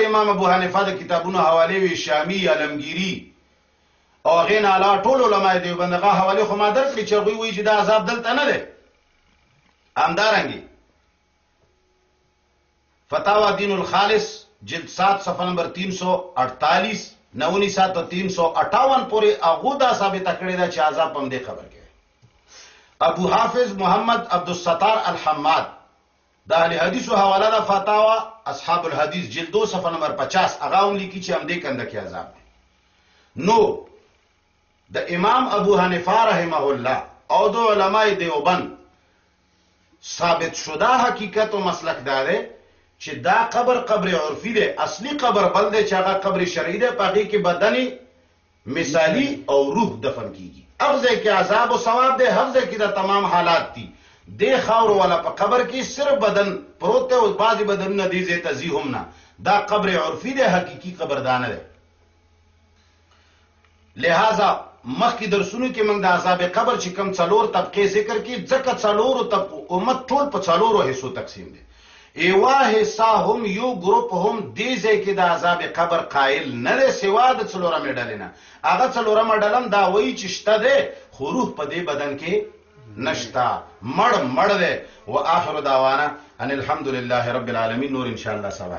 امام ابو حنیفه د کتابونو حواله وی شامی علمگیری او غین علا ټول علماء دیوبند غا حواله خو ما درکړي چې غوي وی چې دا عذاب دلته نه ده همدارنګي فتاوا دین الخالص جلد 7 صفحه نمبر 348 نونی سات 358 پورې هغه دا ثابت کړی دا چې عذاب پم دې خبر کې ابو حافظ محمد عبد الستار الحماد د اهل حدیثو حواله ده فتاوا اصحاب الحدیث جلد 2 صفحه نمبر 50 هغه هم لیکي چې همدې کنده کې عذاب دی نو د امام ابو حنیفه رحمه الله او د علماء دیوبند ثابت شده حقیقت او مسلک داره چې دا قبر قبر عرفي دی اصلي قبر بل دی چې هغه قبر شرعي دی پاږي کې بدني مثالی او روح دفن کیږي هغ ځای کې عذاب او ثواب دی هغ ځای کې دا تمام حالات دي دې خاور والا په قبر کې صرف بدن پروت دی او بعضی بدنونه دې ځای ته ځي هم نه دا قبر عرفي دی حقيقي قبر دا نه دی لہذا مخکې درسونو کې موږ د عذاب قبر چې کم څلور طبقه ذکر کې ځکه څلورو طبقو امت ټول په څلورو حصو تقسیم دي ېوه حصه هم يو ګروپ هم دې ځای کې د عذاب قبر قائل نه دی سوا د څلورمې ډلې نه هغه څلورمه ډله هم دا وایي چې شته دی خو روح په دې بدن کې نشته مړ مړ دی واخر دعوانا ان الحمدلله رب العالمين نور انشاءالله سبا